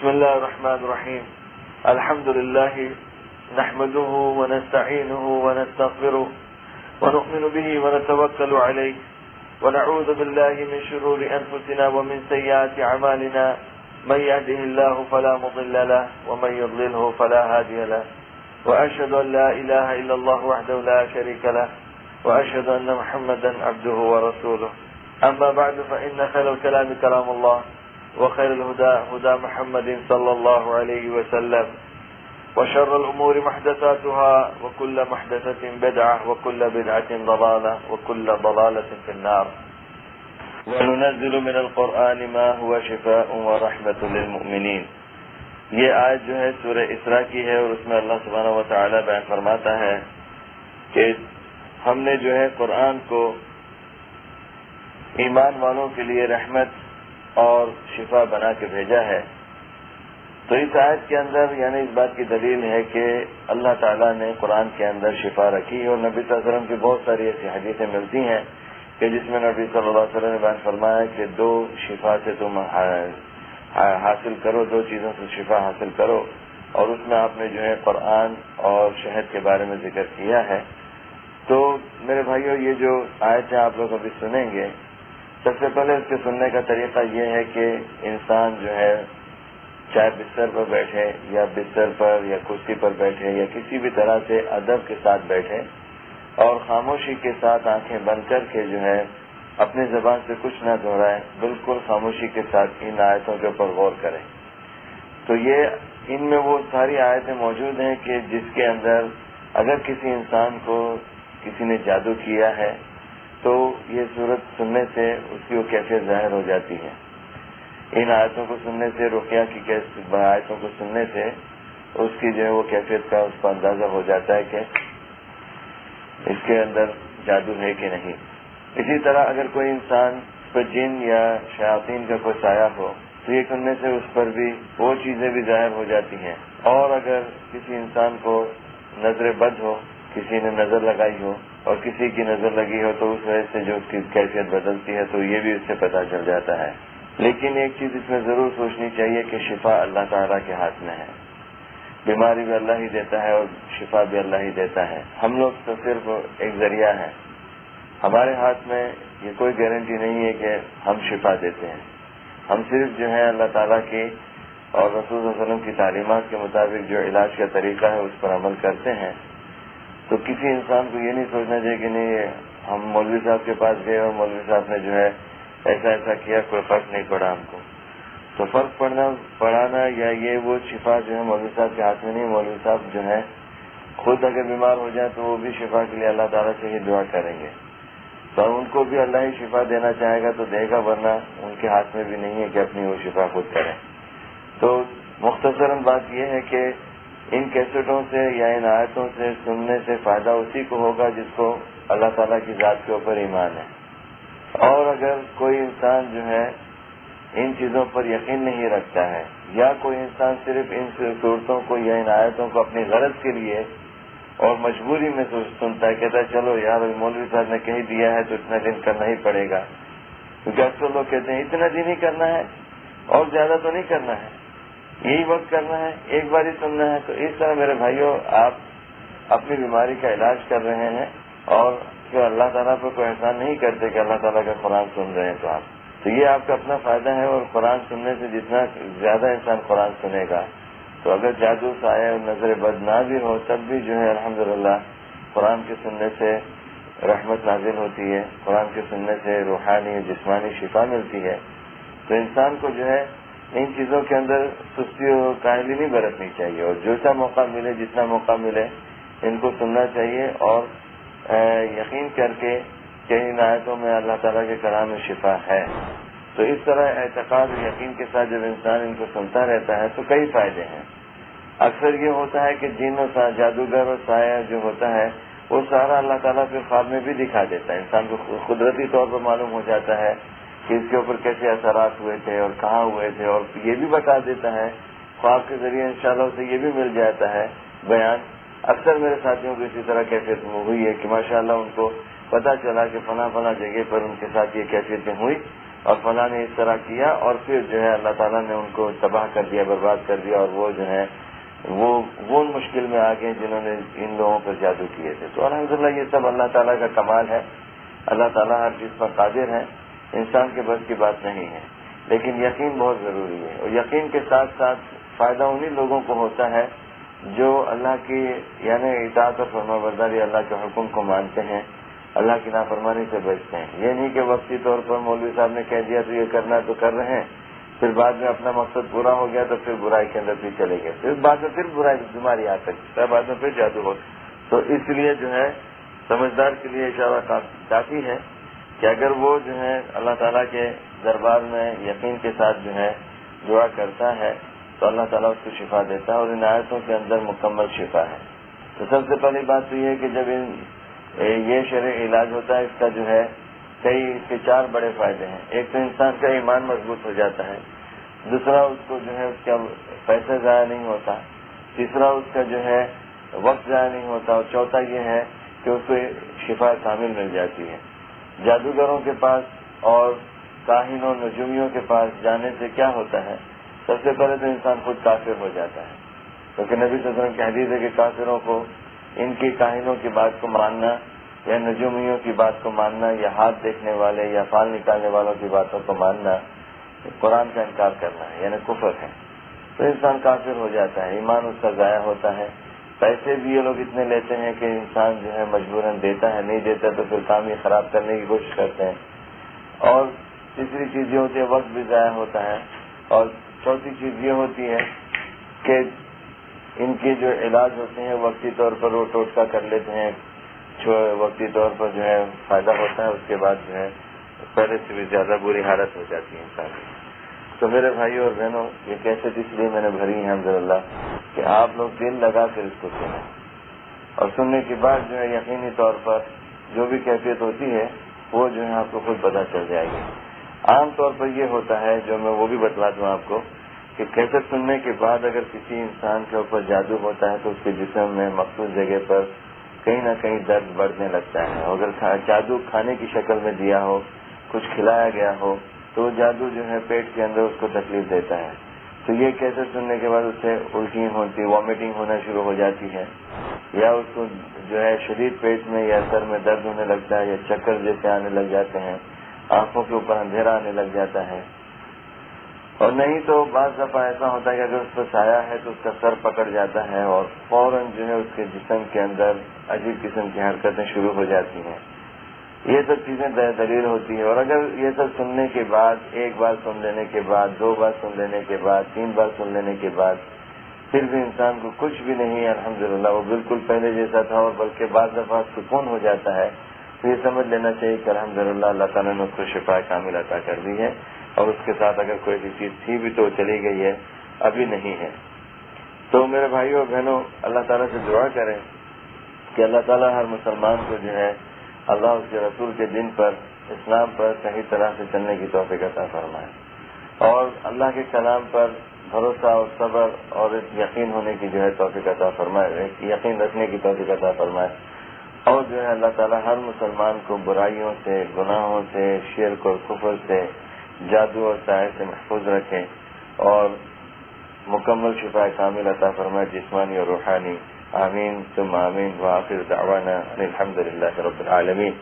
بسم الله الرحمن الرحيم. الحمد لله نحمده ونستعينه ونستغفره ونؤمن به ونتوكل عليه ونعوذ بالله من شرور أنفسنا ومن سيئات عمالنا من يهده الله فلا مضل له ومن يضلله فلا هادي له. وأشهد أن لا إله إلا الله وحده لا شريك له. وأشهد أن محمدا عبده ورسوله. أما بعد فإن خير الكلام كلام الله. وخير الهدى، هدى محمد صلى الله عليه وسلم. وشر الأمور محدثاتها، وكل محدثة بدعة، وكل بدعة ضلالة، وكل ضلالة في النار. وننزل من القرآن ما هو شفاء ورحمة للمؤمنين. یہ آیت جو ہے سورہ اسراء کی ہے اور اس میں اللہ سبحانہ و تعالی بیان فرماتا ہے کہ ہم نے جو ہے قرآن کو ایمان والوں کے لیے رحمت اور شفا بنا کے بھیجا ہے۔ تو اس آیت کے اندر یعنی اس بات کی دلیل ہے کہ اللہ تعالیٰ نے قرآن کے اندر شفا رکھی اور نبی صلی اللہ علیہ وسلم کی بہت ساری ایسی حدیثیں ملتی ہیں کہ جس میں نبی صلی اللہ علیہ وسلم نے بیان فرمایا کہ دو شفا سے تم حاصل کرو، دو چیزوں سے شفا حاصل کرو اور اس میں آپ نے جو ہے قرآن اور شہد کے بارے میں ذکر کیا ہے۔ تو میرے بھائیوں یہ جو آیتیں آپ لوگ ابھی سنیں گے سب سے پہلے اس کے سننے کا طریقہ یہ ہے کہ انسان جو ہے، چاہے بستر پر بیٹھے یا بستر پر یا کرسی پر بیٹھے یا کسی بھی طرح سے ادب کے ساتھ بیٹھے اور خاموشی کے ساتھ آنکھیں بند کر کے جو ہے اپنی زبان سے کچھ نہ دہرائے، بالکل خاموشی کے ساتھ ان آیتوں کے اوپر غور کریں۔ تو یہ، ان میں وہ ساری آیتیں موجود ہیں کہ جس کے اندر اگر کسی انسان کو کسی نے جادو کیا ہے تو یہ صورت سننے سے اس کی وہ کیفیت ظاہر ہو جاتی ہے۔ ان آیتوں کو سننے سے، رقیہ کی آیتوں کو سننے سے اس کی جو ہے وہ کیفیت کا اس کا اندازہ ہو جاتا ہے کہ اس کے اندر جادو ہے کہ نہیں۔ اسی طرح اگر کوئی انسان پر جن یا شیاطین کا کوئی سایہ ہو، تو یہ کرنے سے اس پر بھی وہ چیزیں بھی ظاہر ہو جاتی ہیں۔ اور اگر کسی انسان کو نظر بد ہو، کسی نے نظر لگائی ہو اور کسی کی نظر لگی ہو تو اس وجہ سے جو اس کی کیفیت بدلتی ہے تو یہ بھی اس سے پتہ چل جاتا ہے۔ لیکن ایک چیز اس میں ضرور سوچنی چاہیے کہ شفا اللہ تعالیٰ کے ہاتھ میں ہے۔ بیماری بھی اللہ ہی دیتا ہے اور شفا بھی اللہ ہی دیتا ہے۔ ہم لوگ تو صرف ایک ذریعہ ہیں۔ ہمارے ہاتھ میں یہ کوئی گارنٹی نہیں ہے کہ ہم شفا دیتے ہیں۔ ہم صرف جو ہے اللہ تعالیٰ کی اور رسول صلی اللہ علیہ وسلم کی تعلیمات کے مطابق جو علاج کا طریقہ ہے اس پر عمل کرتے ہیں۔ تو کسی انسان کو یہ نہیں سوچنا چاہیے کہ نہیں، ہم مولوی صاحب کے پاس گئے اور مولوی صاحب نے جو ہے ایسا ایسا کیا، کوئی فرق نہیں پڑا ہم کو۔ تو فرق پڑنا، پڑھانا یا یہ وہ شفا جو ہے مولوی صاحب کے ہاتھ میں نہیں، مولوی صاحب جو ہے خود اگر بیمار ہو جائے تو وہ بھی شفا کے لیے اللہ تعالیٰ سے ہی دعا کریں گے۔ تو ان کو بھی اللہ ہی شفا دینا چاہے گا تو دے گا، ورنہ ان کے ہاتھ میں بھی نہیں ہے کہ اپنی وہ شفا خود کریں۔ تو مختصراً بات یہ ہے کہ ان کیسٹوں سے یا ان آیتوں سے سننے سے فائدہ اسی کو ہوگا جس کو اللہ تعالیٰ کی ذات کے اوپر ایمان ہے۔ اور اگر کوئی انسان جو ہے ان چیزوں پر یقین نہیں رکھتا ہے، یا کوئی انسان صرف ان صورتوں کو یا ان آیتوں کو اپنی غرض کے لیے اور مجبوری میں سنتا ہے، کہتا ہے، چلو یار مولوی صاحب نے کہیں دیا ہے تو اتنا دن کرنا ہی پڑے گا۔ کیونکہ اکثر لوگ کہتے ہیں، اتنا دن ہی کرنا ہے اور زیادہ تو نہیں کرنا ہے۔ یہی وقت کرنا ہے، ایک بار ہی سننا ہے۔ تو اس طرح میرے بھائیوں آپ اپنی بیماری کا علاج کر رہے ہیں اور جو اللہ تعالیٰ پہ کوئی احسان نہیں کرتے کہ اللہ تعالیٰ کا قرآن سن رہے ہیں تو آپ۔ تو یہ آپ کا اپنا فائدہ ہے اور قرآن سننے سے جتنا زیادہ انسان قرآن سنے گا، تو اگر جادو سے اور نظر بد نہ بھی ہو، تب بھی جو ہے الحمدللہ قرآن کے سننے سے رحمت نازل ہوتی ہے، قرآن کے سننے سے روحانی جسمانی شفا ملتی ہے۔ تو انسان کو جو ہے ان چیزوں کے اندر سستی اور کاہلی نہیں برتنی چاہیے اور جو سا موقع ملے، جتنا موقع ملے، ان کو سننا چاہیے اور یقین کر کے کہ ان آیتوں میں اللہ تعالیٰ کے کلام میں شفا ہے۔ تو اس طرح اعتقاد یقین کے ساتھ جب انسان ان کو سنتا رہتا ہے تو کئی فائدے ہیں۔ اکثر یہ ہوتا ہے کہ جن اور جادوگر اور سایہ جو ہوتا ہے، وہ سارا اللہ تعالیٰ کے خواب میں بھی دکھا دیتا ہے۔ انسان کو قدرتی طور پر معلوم ہو جاتا ہے۔ کہ اس کے اوپر کیسے اثرات ہوئے تھے اور کہاں ہوئے تھے اور یہ بھی بتا دیتا ہے، خواب کے ذریعے انشاءاللہ اسے یہ بھی مل جاتا ہے بیان۔ اکثر میرے ساتھیوں کو اسی طرح کیفیت ہوئی ہے کہ ماشاءاللہ ان کو پتا چلا کہ فلاں فلاں جگہ پر ان کے ساتھ یہ کیفیتیں ہوئی اور فلاں نے اس طرح کیا اور پھر جو ہے اللہ تعالیٰ نے ان کو تباہ کر دیا، برباد کر دیا اور وہ جو ہے وہ وہ مشکل میں آ گئے جنہوں نے ان لوگوں پر جادو کیے تھے۔ تو الحمدللہ یہ سب اللہ تعالیٰ کا کمال ہے۔ اللہ تعالیٰ ہر چیز پر قادر ہے۔ انسان کے بس کی بات نہیں ہے۔ لیکن یقین بہت ضروری ہے۔ اور یقین کے ساتھ ساتھ فائدہ انہیں لوگوں کو ہوتا ہے جو اللہ کی یعنی اطاعت اور فرما برداری اللہ کے حکم کو مانتے ہیں، اللہ کی نافرمانی سے بچتے ہیں۔ یہ نہیں کہ وقتی طور پر مولوی صاحب نے کہہ دیا تو یہ کرنا تو کر رہے ہیں، پھر بعد میں اپنا مقصد پورا ہو گیا تو پھر برائی کے اندر بھی چلے گئے۔ پھر بعد میں پھر برائی بیماری آ سکتی ہے، بعد میں پھر جادو ہو تو اس لیے جو ہے، سمجھدار کے لیے اشارہ کافی ہے۔ کہ اگر وہ جو ہے اللہ تعالیٰ کے دربار میں یقین کے ساتھ جو ہے دعا کرتا ہے، تو اللہ تعالیٰ اس کو شفا دیتا ہے اور ان آیتوں کے اندر مکمل شفا ہے۔ تو سب سے پہلی بات تو یہ ہے کہ جب ان یہ شرع علاج ہوتا ہے، اس کا جو ہے کئی، اس کے چار بڑے فائدے ہیں۔ ایک تو انسان کا ایمان مضبوط ہو جاتا ہے، دوسرا اس کو جو ہے اس کا پیسہ ضائع نہیں ہوتا، تیسرا اس کا جو ہے وقت ضائع نہیں ہوتا، اور چوتھا یہ ہے کہ اس کو شفا کامل مل جاتی ہے۔ جادوگروں کے پاس اور کاہنوں نجومیوں کے پاس جانے سے کیا ہوتا ہے؟ سب سے پہلے تو انسان خود کافر ہو جاتا ہے۔ کیونکہ نبی صلی اللہ علیہ وسلم کہہ دیجیے کہ کافروں کو ان کی کاہنوں کی بات کو ماننا یا نجومیوں کی بات کو ماننا یا ہاتھ دیکھنے والے یا فال نکالنے والوں کی باتوں کو ماننا، قرآن کا انکار کرنا ہے یعنی کفر ہے۔ تو انسان کافر ہو جاتا ہے، ایمان اس کا ضائع ہوتا ہے۔ پیسے بھی یہ لوگ اتنے لیتے ہیں کہ انسان جو ہے مجبوراً دیتا ہے، نہیں دیتا تو پھر کام ہی خراب کرنے کی کوشش کرتے ہیں۔ اور تیسری چیز یہ ہوتی ہے، وقت بھی ضائع ہوتا ہے۔ اور چوتھی چیز یہ ہوتی ہے کہ ان کے جو علاج ہوتے ہیں، وقتی طور پر وہ ٹوٹکا کر لیتے ہیں۔ جو وقتی طور پر جو ہے فائدہ ہوتا ہے، اس کے بعد جو ہے پہلے سے بھی زیادہ بری حالت ہو جاتی ہے انسان کی۔ تو میرے بھائیوں اور بہنوں، یہ کیسے اس لیے میں نے بھری ہے الحمد للہ کہ آپ لوگ دل لگا کر اس کو سنیں۔ اور سننے کے بعد جو ہے یقینی طور پر جو بھی کیفیت ہوتی ہے، وہ جو ہے آپ کو خود پتا چل جائے گی۔ عام طور پر یہ ہوتا ہے، جو میں وہ بھی بتلا دوں آپ کو، کہ کیسٹ سننے کے بعد اگر کسی انسان کے اوپر جادو ہوتا ہے، تو اس کے جسم میں مخصوص جگہ پر کہیں نہ کہیں درد بڑھنے لگتا ہے۔ اگر جادو کھانے کی شکل میں دیا ہو، کچھ کھلایا گیا ہو، تو وہ جادو جو ہے پیٹ کے اندر اس کو تکلیف دیتا ہے۔ تو یہ کیسے سننے کے بعد اس سے الٹی ہوتی وامٹنگ ہونا شروع ہو جاتی ہے؟ یا اس کو جو ہے شدید پیٹ میں یا سر میں درد ہونے لگتا ہے یا چکر جیسے آنے لگ جاتے ہیں، آنکھوں کے اوپر اندھیرا آنے لگ جاتا ہے؟ اور نہیں تو بعض دفعہ ایسا ہوتا ہے کہ اگر اس پر سایہ ہے تو اس کا سر پکڑ جاتا ہے اور فوراً جو ہے اس کے جسم کے اندر عجیب قسم کی حرکتیں شروع ہو جاتی ہیں۔ یہ سب چیزیں دلیل ہوتی ہیں اور اگر یہ سب سننے کے بعد، ایک بار سن لینے کے بعد، دو بار سن لینے کے بعد، تین بار سن لینے کے بعد، پھر بھی انسان کو کچھ بھی نہیں، الحمدللہ، وہ بالکل پہلے جیسا تھا اور بلکہ بعض دفعہ سکون ہو جاتا ہے، تو یہ سمجھ لینا چاہیے کہ الحمدللہ اللہ تعالیٰ نے اس کو شفا کامل عطا کر دی ہے اور اس کے ساتھ اگر کوئی بھی چیز تھی بھی تو چلی گئی ہے، ابھی نہیں ہے۔ تو میرے بھائیوں اور بہنوں، اللہ تعالیٰ سے دعا کریں کہ اللہ تعالیٰ ہر مسلمان کو جو ہے اللہ اس کے رسول کے دن پر، اسلام پر صحیح طرح سے چلنے کی توفیق عطا فرمائے۔ اور اللہ کے کلام پر بھروسہ اور صبر اور یقین ہونے کی جو ہے توفیق عطا فرمائے یقین رکھنے کی توفیق عطا فرمائے۔ اور جو ہے اللہ تعالیٰ ہر مسلمان کو برائیوں سے، گناہوں سے، شرک اور کفر سے جادو اور سائے سے محفوظ رکھیں اور مکمل شفا کامل عطا فرمائے جسمانی اور روحانی۔ آمین ثم آمین وآخر دعوانا الحمد لله رب العالمين.